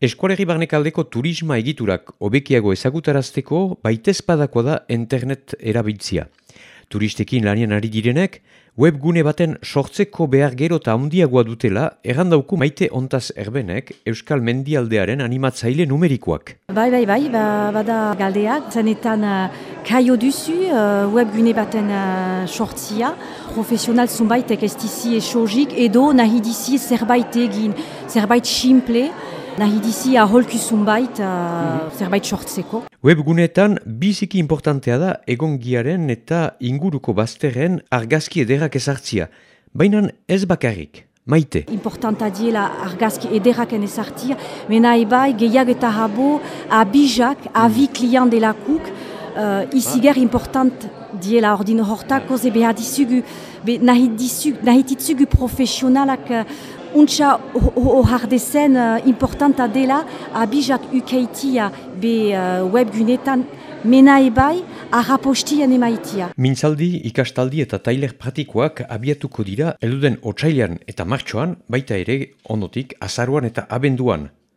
Eskualegi barnekaldeko turisma egiturak hobekiago ezagutarazteko baitezpadako da internet erabiltzia. Turistekin lanien ari direnek, webgune baten sortzeko behar gero eta handiagoa dutela, errandauku maite ontaz erbenek Euskal Mendialdearen animatzaile numerikoak. Bai, bai, bai, ba, bada galdeak, zanetan uh, kaio duzu uh, webgune baten uh, sortzia, profesional zunbaitek ez dizi esogik, edo nahi dizi zerbait egin, zerbait simple, nahi dizi aholku zunbait uh, zerbait sortzeko. Webguneetan biziki importantea da egongiaren eta inguruko bazterren argazki ederrak ezartzia. Baina ez bakarrik. Maite. Importanta diela argazki ederraken ezartia, mena ebai gehiag eta habo abijak, avi klian delakuk, uh, iziger ah. important diela ordin hortako ze behar dizugu, be nahi, nahi titzugu profesionalak untsa ohardezen uh, importanta dela abijak ukeitia be uh, webgunetan mena ebai arrapostian emaitia. Mintzaldi, ikastaldi eta tailer pratikoak abiatuko dira eluden otsailean eta martxoan baita ere ondotik azaruan eta abenduan.